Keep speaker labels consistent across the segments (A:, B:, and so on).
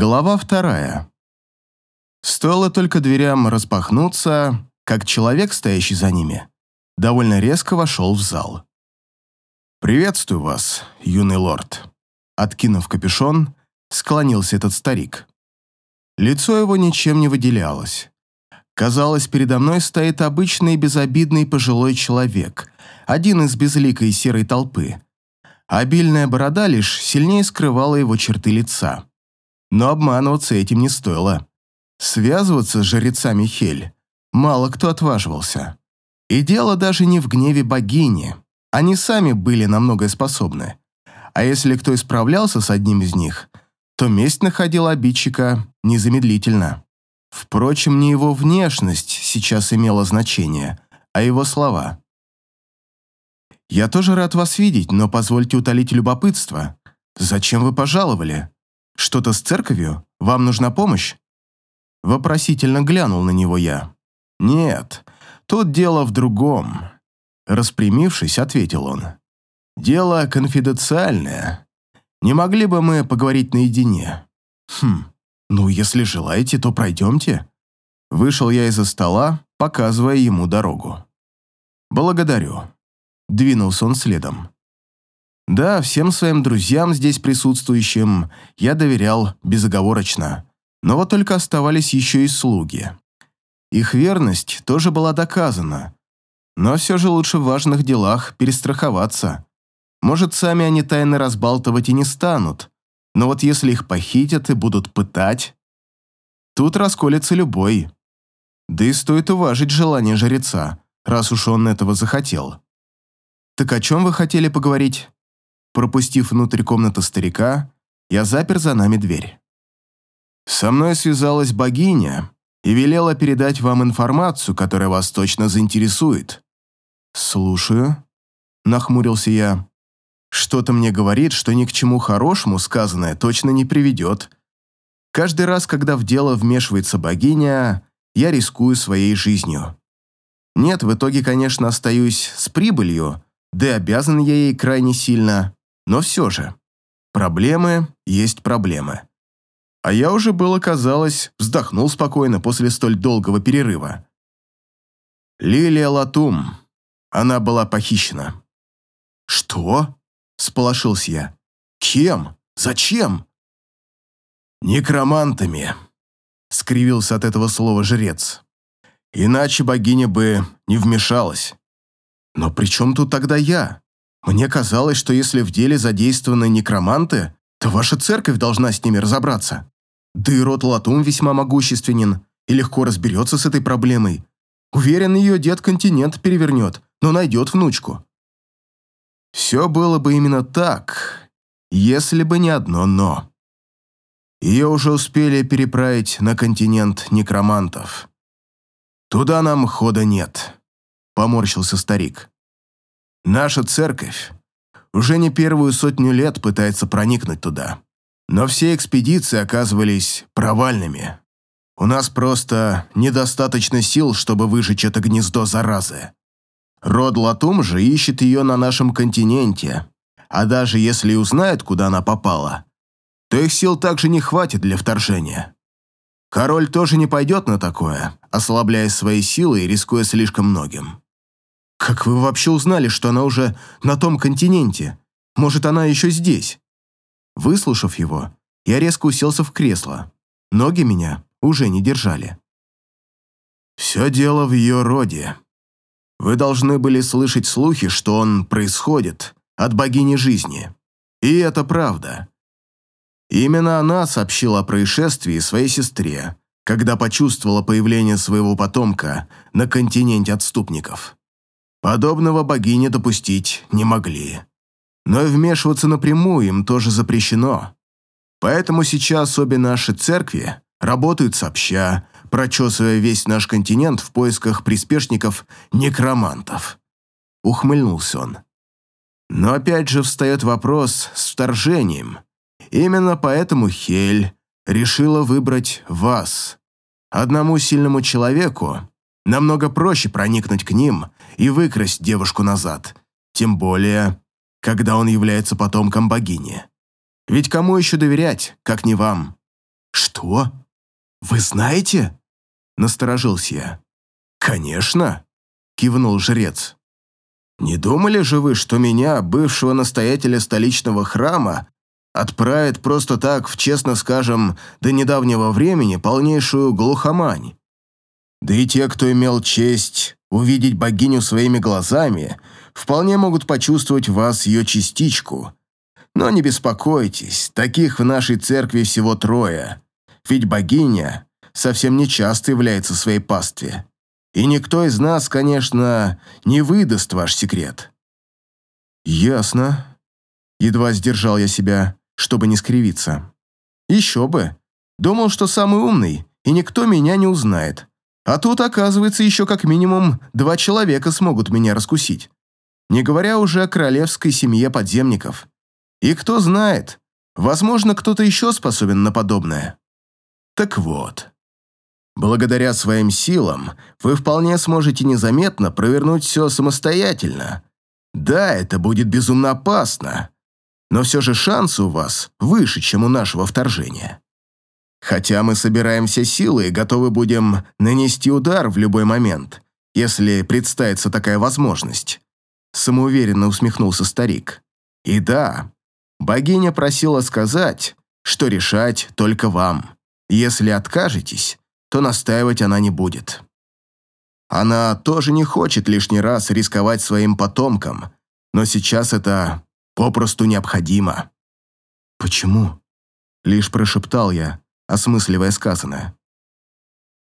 A: Глава вторая. Стоило только дверям распахнуться, как человек, стоящий за ними, довольно резко вошел в зал. «Приветствую вас, юный лорд». Откинув капюшон, склонился этот старик. Лицо его ничем не выделялось. Казалось, передо мной стоит обычный безобидный пожилой человек, один из безликой серой толпы. Обильная борода лишь сильнее скрывала его черты лица. Но обманываться этим не стоило. Связываться с жрецами Хель мало кто отваживался. И дело даже не в гневе богини. Они сами были на многое способны. А если кто исправлялся с одним из них, то месть находила обидчика незамедлительно. Впрочем, не его внешность сейчас имела значение, а его слова. «Я тоже рад вас видеть, но позвольте утолить любопытство. Зачем вы пожаловали? Что-то с церковью? Вам нужна помощь?» Вопросительно глянул на него я. «Нет, тут дело в другом». Распрямившись, ответил он. «Дело конфиденциальное. Не могли бы мы поговорить наедине?» «Хм, ну, если желаете, то пройдемте». Вышел я из-за стола, показывая ему дорогу. «Благодарю». Двинулся он следом. Да, всем своим друзьям здесь присутствующим я доверял безоговорочно. Но вот только оставались еще и слуги. Их верность тоже была доказана. Но все же лучше в важных делах перестраховаться. Может, сами они тайны разбалтывать и не станут. Но вот если их похитят и будут пытать, тут расколется любой. Да и стоит уважить желание жреца, раз уж он этого захотел. Так о чем вы хотели поговорить? Пропустив внутрь комнаты старика, я запер за нами дверь. Со мной связалась богиня и велела передать вам информацию, которая вас точно заинтересует. Слушаю, нахмурился я. Что-то мне говорит, что ни к чему хорошему сказанное точно не приведет. Каждый раз, когда в дело вмешивается богиня, я рискую своей жизнью. Нет, в итоге, конечно, остаюсь с прибылью, да и обязан я ей крайне сильно. Но все же, проблемы есть проблемы. А я уже было, казалось, вздохнул спокойно после столь долгого перерыва. Лилия Латум. Она была похищена. «Что?» – сполошился я. «Кем? Зачем?» «Некромантами», – скривился от этого слова жрец. «Иначе богиня бы не вмешалась». «Но при чем тут тогда я?» Мне казалось, что если в деле задействованы некроманты, то ваша церковь должна с ними разобраться. Да и род Латум весьма могущественен и легко разберется с этой проблемой. Уверен, ее дед континент перевернет, но найдет внучку. Все было бы именно так, если бы не одно «но». Ее уже успели переправить на континент некромантов. Туда нам хода нет, поморщился старик. Наша церковь уже не первую сотню лет пытается проникнуть туда. Но все экспедиции оказывались провальными. У нас просто недостаточно сил, чтобы выжечь это гнездо заразы. Род Латум же ищет ее на нашем континенте. А даже если и узнает, куда она попала, то их сил также не хватит для вторжения. Король тоже не пойдет на такое, ослабляя свои силы и рискуя слишком многим. «Как вы вообще узнали, что она уже на том континенте? Может, она еще здесь?» Выслушав его, я резко уселся в кресло. Ноги меня уже не держали. «Все дело в ее роде. Вы должны были слышать слухи, что он происходит от богини жизни. И это правда. Именно она сообщила о происшествии своей сестре, когда почувствовала появление своего потомка на континенте отступников. Подобного богини допустить не могли. Но и вмешиваться напрямую им тоже запрещено. Поэтому сейчас обе наши церкви работают сообща, прочесывая весь наш континент в поисках приспешников-некромантов. Ухмыльнулся он. Но опять же встает вопрос с вторжением. Именно поэтому Хель решила выбрать вас. Одному сильному человеку намного проще проникнуть к ним и выкрасть девушку назад, тем более, когда он является потомком богини. Ведь кому еще доверять, как не вам? «Что? Вы знаете?» – насторожился я. «Конечно!» – кивнул жрец. «Не думали же вы, что меня, бывшего настоятеля столичного храма, отправят просто так в, честно скажем, до недавнего времени полнейшую глухомань? Да и те, кто имел честь увидеть богиню своими глазами, вполне могут почувствовать в вас ее частичку. Но не беспокойтесь, таких в нашей церкви всего трое, ведь богиня совсем не часто является в своей пастве. И никто из нас, конечно, не выдаст ваш секрет». «Ясно». Едва сдержал я себя, чтобы не скривиться. «Еще бы. Думал, что самый умный, и никто меня не узнает. А тут, оказывается, еще как минимум два человека смогут меня раскусить. Не говоря уже о королевской семье подземников. И кто знает, возможно, кто-то еще способен на подобное. Так вот, Благодаря своим силам вы вполне сможете незаметно провернуть все самостоятельно. Да, это будет безумно опасно, но все же шансы у вас выше, чем у нашего вторжения. Хотя мы собираем все силы и готовы будем нанести удар в любой момент, если представится такая возможность. Самоуверенно усмехнулся старик. И да, богиня просила сказать, что решать только вам. Если откажетесь, то настаивать она не будет. Она тоже не хочет лишний раз рисковать своим потомкам, но сейчас это попросту необходимо. «Почему?» — лишь прошептал я, осмысливая сказанное.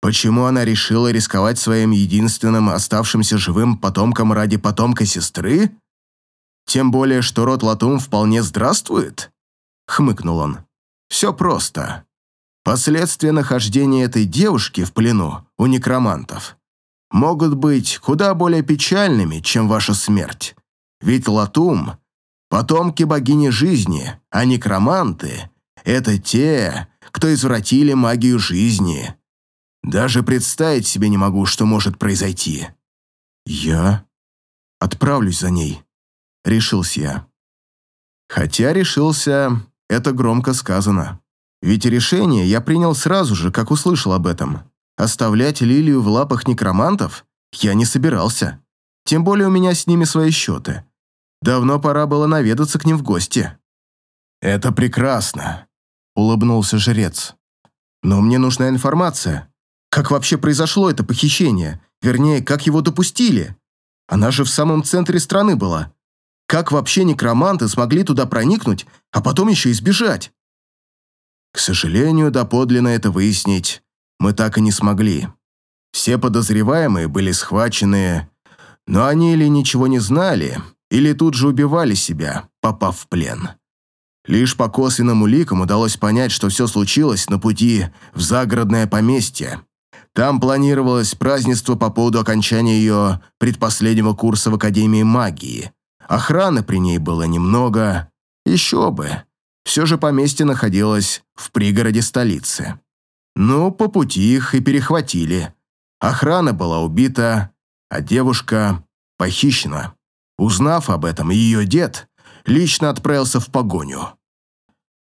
A: Почему она решила рисковать своим единственным оставшимся живым потомком ради потомка сестры? Тем более, что род Латум вполне здравствует? Хмыкнул он. Все просто. Последствия нахождения этой девушки в плену у некромантов могут быть куда более печальными, чем ваша смерть. Ведь Латум – потомки богини жизни, а некроманты – это те, кто извратили магию жизни. Даже представить себе не могу, что может произойти. Я отправлюсь за ней, решился я. Хотя решился, это громко сказано. Ведь решение я принял сразу же, как услышал об этом. Оставлять Лилию в лапах некромантов я не собирался. Тем более у меня с ними свои счеты. Давно пора было наведаться к ним в гости. «Это прекрасно», — улыбнулся жрец. «Но мне нужна информация. Как вообще произошло это похищение? Вернее, как его допустили? Она же в самом центре страны была. Как вообще некроманты смогли туда проникнуть, а потом еще и сбежать?» К сожалению, доподлинно это выяснить мы так и не смогли. Все подозреваемые были схвачены, но они или ничего не знали, или тут же убивали себя, попав в плен. Лишь по косвенным уликам удалось понять, что все случилось на пути в загородное поместье. Там планировалось празднество по поводу окончания ее предпоследнего курса в Академии магии. Охраны при ней было немного. Еще бы. Все же поместье находилось в пригороде столицы. Но по пути их и перехватили. Охрана была убита, а девушка похищена. Узнав об этом, ее дед лично отправился в погоню.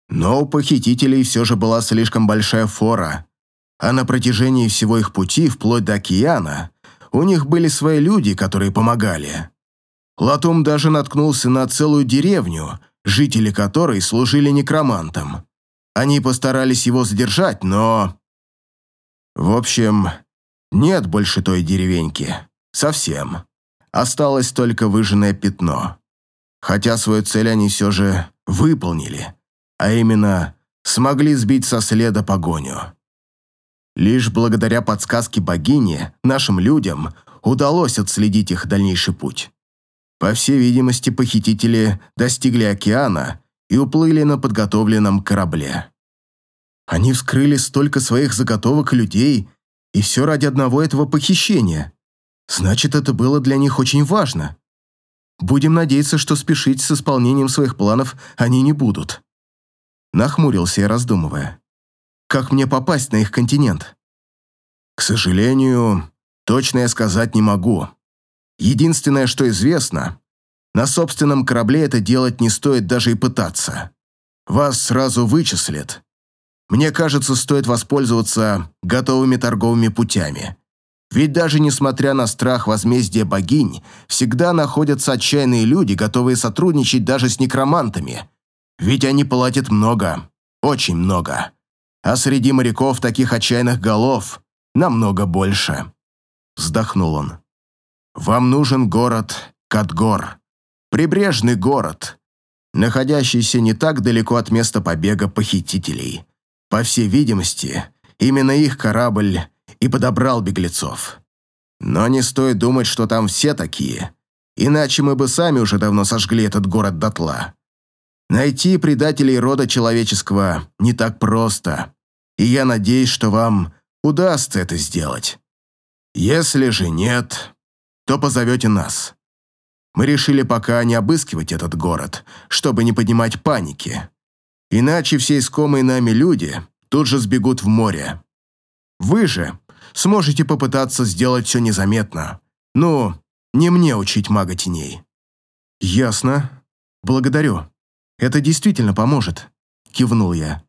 A: Но у похитителей все же была слишком большая фора, а на протяжении всего их пути, вплоть до океана, у них были свои люди, которые помогали. Латум даже наткнулся на целую деревню, жители которой служили некромантам. Они постарались его задержать, но... В общем, нет больше той деревеньки. Совсем. Осталось только выжженное пятно. Хотя свою цель они все же выполнили, а именно смогли сбить со следа погоню. Лишь благодаря подсказке богини нашим людям удалось отследить их дальнейший путь. По всей видимости, похитители достигли океана и уплыли на подготовленном корабле. Они вскрыли столько своих заготовок людей, и все ради одного этого похищения. Значит, это было для них очень важно. Будем надеяться, что спешить с исполнением своих планов они не будут. Нахмурился я, раздумывая. Как мне попасть на их континент? К сожалению, точно я сказать не могу. Единственное, что известно, на собственном корабле это делать не стоит даже и пытаться. Вас сразу вычислят. Мне кажется, стоит воспользоваться готовыми торговыми путями. Ведь даже несмотря на страх возмездия богинь, всегда находятся отчаянные люди, готовые сотрудничать даже с некромантами. Ведь они платят много, очень много. А среди моряков таких отчаянных голов намного больше. Вздохнул он. Вам нужен город Катгор. Прибрежный город, находящийся не так далеко от места побега похитителей. По всей видимости, именно их корабль и подобрал беглецов. Но не стоит думать, что там все такие, иначе мы бы сами уже давно сожгли этот город дотла. Найти предателей рода человеческого не так просто, и я надеюсь, что вам удастся это сделать. Если же нет, то позовете нас. Мы решили пока не обыскивать этот город, чтобы не поднимать паники. Иначе все искомые нами люди тут же сбегут в море. Вы же сможете попытаться сделать все незаметно. Ну, не мне учить мага теней». «Ясно. Благодарю. Это действительно поможет», — кивнул я.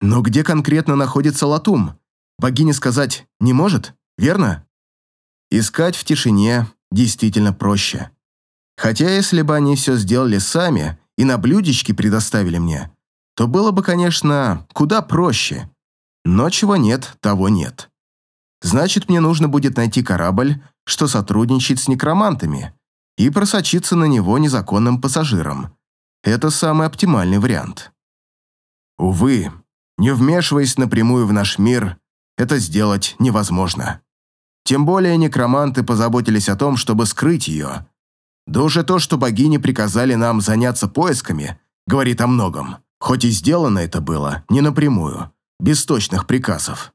A: «Но где конкретно находится Латум? Богиня сказать не может, верно?» Искать в тишине действительно проще. Хотя если бы они все сделали сами и на блюдечке предоставили мне, то было бы, конечно, куда проще. Но чего нет, того нет. Значит, мне нужно будет найти корабль, что сотрудничает с некромантами, и просочиться на него незаконным пассажиром. Это самый оптимальный вариант. Увы, не вмешиваясь напрямую в наш мир, это сделать невозможно. Тем более некроманты позаботились о том, чтобы скрыть ее. Да уже то, что богини приказали нам заняться поисками, говорит о многом, хоть и сделано это было не напрямую, без точных приказов.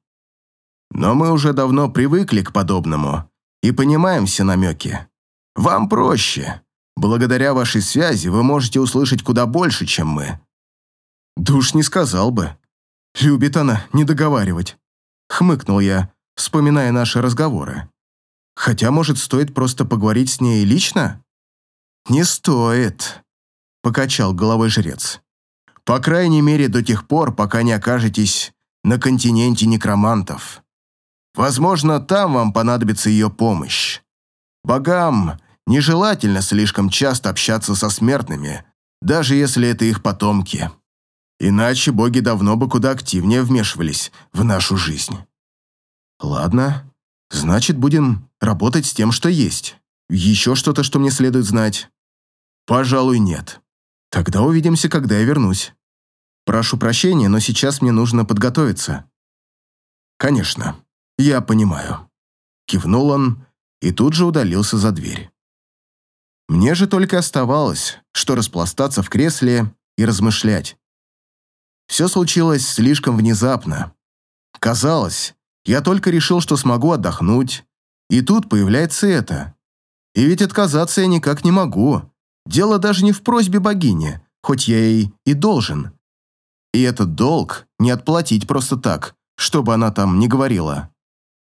A: Но мы уже давно привыкли к подобному и понимаем все намеки. Вам проще. Благодаря вашей связи вы можете услышать куда больше, чем мы. Душ не сказал бы. Любит она не договаривать. Хмыкнул я, вспоминая наши разговоры. Хотя, может, стоит просто поговорить с ней лично? Не стоит, покачал головой жрец. По крайней мере, до тех пор, пока не окажетесь на континенте некромантов. Возможно, там вам понадобится ее помощь. Богам нежелательно слишком часто общаться со смертными, даже если это их потомки. Иначе боги давно бы куда активнее вмешивались в нашу жизнь. Ладно, значит, будем работать с тем, что есть. Еще что-то, что мне следует знать? Пожалуй, нет. Тогда увидимся, когда я вернусь. Прошу прощения, но сейчас мне нужно подготовиться. Конечно. «Я понимаю». Кивнул он и тут же удалился за дверь. Мне же только оставалось, что распластаться в кресле и размышлять. Все случилось слишком внезапно. Казалось, я только решил, что смогу отдохнуть, и тут появляется это. И ведь отказаться я никак не могу. Дело даже не в просьбе богини, хоть я ей и должен. И этот долг не отплатить просто так, чтобы она там не говорила.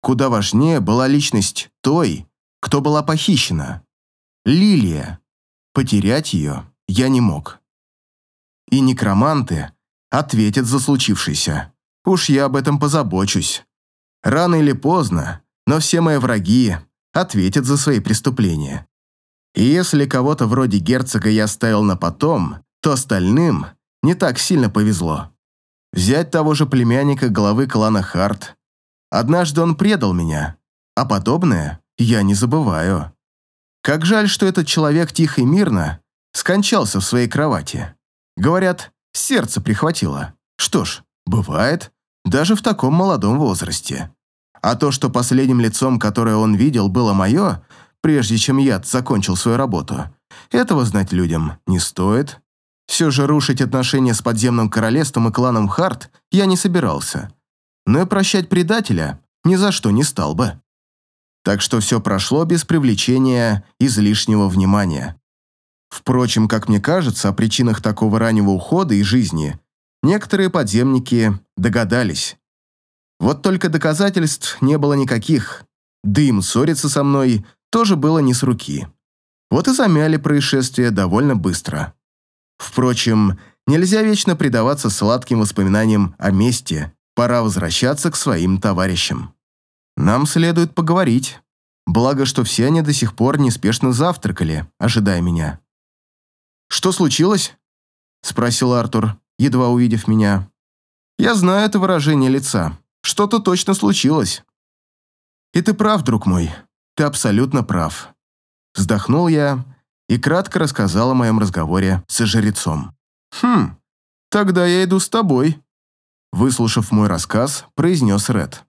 A: Куда важнее была личность той, кто была похищена. Лилия. Потерять ее я не мог. И некроманты ответят за случившееся. Уж я об этом позабочусь. Рано или поздно, но все мои враги ответят за свои преступления. И если кого-то вроде герцога я оставил на потом, то остальным не так сильно повезло. Взять того же племянника главы клана Харт Однажды он предал меня, а подобное я не забываю. Как жаль, что этот человек тихо и мирно скончался в своей кровати. Говорят, сердце прихватило. Что ж, бывает, даже в таком молодом возрасте. А то, что последним лицом, которое он видел, было мое, прежде чем я закончил свою работу, этого знать людям не стоит. Все же рушить отношения с подземным королевством и кланом Харт я не собирался но и прощать предателя ни за что не стал бы. Так что все прошло без привлечения излишнего внимания. Впрочем, как мне кажется, о причинах такого раннего ухода из жизни некоторые подземники догадались. Вот только доказательств не было никаких, да им ссориться со мной тоже было не с руки. Вот и замяли происшествие довольно быстро. Впрочем, Нельзя вечно предаваться сладким воспоминаниям о мести. Пора возвращаться к своим товарищам. Нам следует поговорить. Благо, что все они до сих пор неспешно завтракали, ожидая меня. «Что случилось?» – спросил Артур, едва увидев меня. «Я знаю это выражение лица. Что-то точно случилось». «И ты прав, друг мой. Ты абсолютно прав». Вздохнул я и кратко рассказал о моем разговоре с жрецом. «Хм, тогда я иду с тобой», – выслушав мой рассказ, произнес Ред.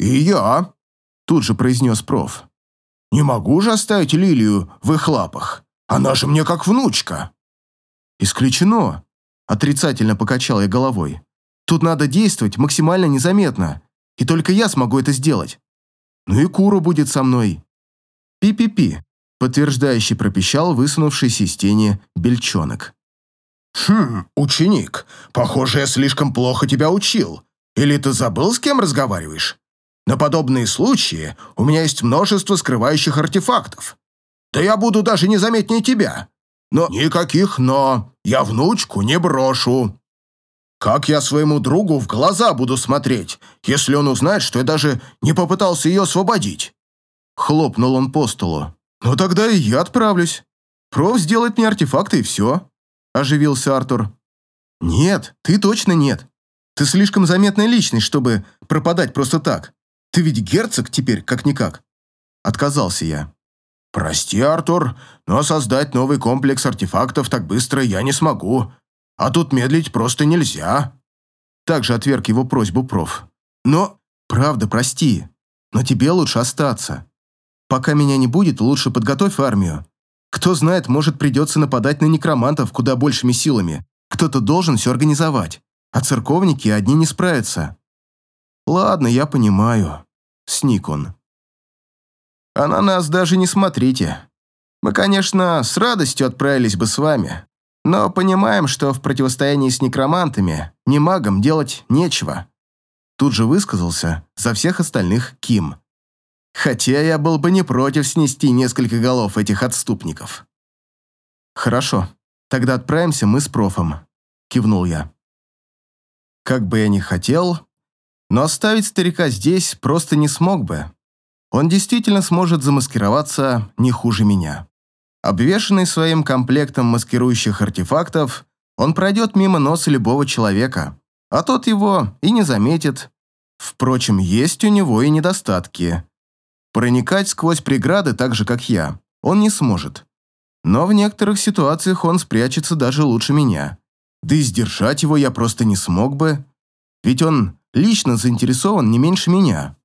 B: «И я», – тут же произнес проф. «Не могу же оставить Лилию в их лапах. Она же мне как внучка».
A: «Исключено», – отрицательно покачал я головой. «Тут надо действовать максимально незаметно, и только я смогу это сделать. Ну и Куру будет со мной». «Пи-пи-пи», – подтверждающий пропищал высунувшийся из тени бельчонок.
B: «Хм, ученик, похоже, я слишком плохо тебя учил. Или ты забыл, с кем разговариваешь? На подобные случаи у меня есть множество скрывающих артефактов. Да я буду даже незаметнее тебя. Но никаких «но». Я внучку не брошу. Как я своему другу в глаза буду смотреть, если он узнает, что я даже не попытался ее освободить?» Хлопнул он по столу. «Ну тогда и я отправлюсь. Проф сделает мне артефакты и все». – оживился Артур. «Нет, ты точно нет. Ты слишком заметная личность, чтобы пропадать просто так. Ты ведь герцог теперь, как-никак». Отказался я. «Прости, Артур, но создать новый комплекс артефактов так быстро я не смогу. А тут медлить просто нельзя».
A: Также отверг его просьбу проф. «Но, правда, прости, но тебе лучше остаться. Пока меня не будет, лучше подготовь армию. Кто знает, может придется нападать на некромантов куда большими силами. Кто-то должен все организовать, а церковники одни не справятся. Ладно, я понимаю. Сник он. А на нас даже не смотрите. Мы, конечно, с радостью отправились бы с вами, но понимаем, что в противостоянии с некромантами, не магам делать нечего. Тут же высказался за всех остальных Ким. Хотя я был бы не против снести несколько голов этих отступников. «Хорошо, тогда отправимся мы с профом», — кивнул я. Как бы я ни хотел, но оставить старика здесь просто не смог бы. Он действительно сможет замаскироваться не хуже меня. Обвешанный своим комплектом маскирующих артефактов, он пройдет мимо носа любого человека, а тот его и не заметит. Впрочем, есть у него и недостатки. Проникать сквозь преграды так же, как я, он не сможет. Но в некоторых ситуациях он спрячется даже лучше меня. Да и сдержать его я просто не смог бы, ведь он лично заинтересован не меньше меня.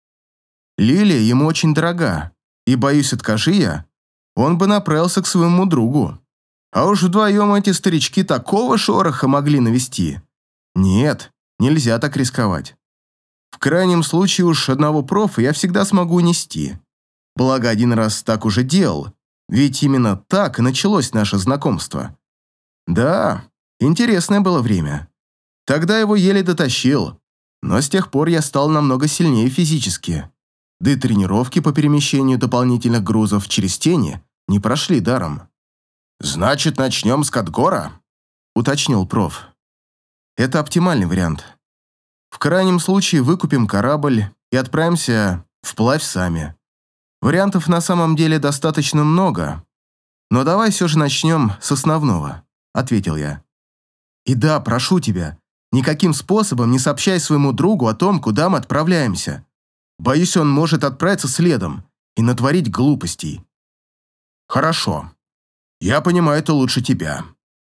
A: Лилия ему очень дорога, и, боюсь, откажи я, он бы направился к своему другу. А уж вдвоем эти старички такого шороха могли навести. Нет, нельзя так рисковать. В крайнем случае уж одного профа я всегда смогу унести. Благо, один раз так уже делал, ведь именно так и началось наше знакомство. Да, интересное было время. Тогда его еле дотащил, но с тех пор я стал намного сильнее физически. Да и тренировки по перемещению дополнительных грузов через тени не прошли даром.
B: «Значит, начнем с Катгора?» – уточнил проф.
A: «Это оптимальный вариант. В крайнем случае выкупим корабль и отправимся вплавь сами. Вариантов на самом деле достаточно много. Но давай все же начнем с основного», — ответил я. «И да, прошу тебя, никаким способом не сообщай своему другу о том, куда мы отправляемся. Боюсь, он может отправиться следом и натворить глупостей».
B: «Хорошо. Я понимаю это лучше тебя.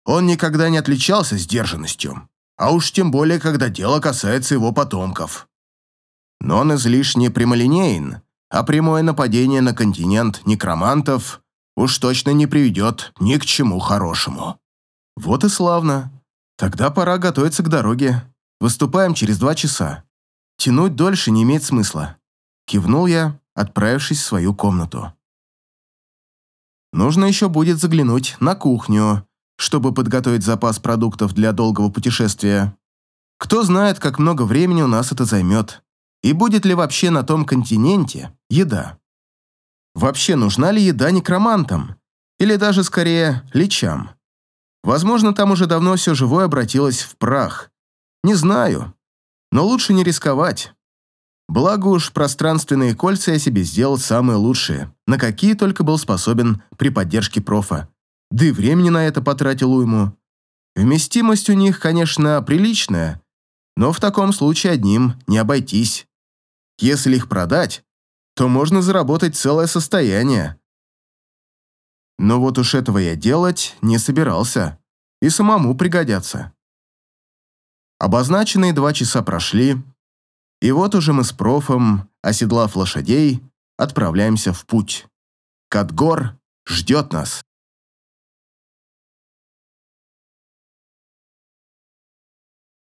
B: Он никогда не отличался сдержанностью а уж тем более, когда дело касается его потомков. Но он излишне прямолинеен, а прямое нападение на континент некромантов уж точно не приведет ни к чему хорошему.
A: Вот и славно. Тогда пора готовиться к дороге. Выступаем через два часа. Тянуть дольше не имеет смысла. Кивнул я, отправившись в свою комнату. Нужно еще будет заглянуть на кухню, чтобы подготовить запас продуктов для долгого путешествия. Кто знает, как много времени у нас это займет, и будет ли вообще на том континенте еда. Вообще нужна ли еда некромантам, или даже скорее личам? Возможно, там уже давно все живое обратилось в прах. Не знаю, но лучше не рисковать. Благо уж пространственные кольца я себе сделал самые лучшие, на какие только был способен при поддержке профа. Да и времени на это потратил уйму. Вместимость у них, конечно, приличная, но в таком случае одним не обойтись. Если их продать, то можно заработать целое состояние. Но вот уж этого я делать не собирался, и самому пригодятся. Обозначенные два часа прошли, и вот уже мы с профом, оседлав лошадей, отправляемся в путь. Катгор ждет нас.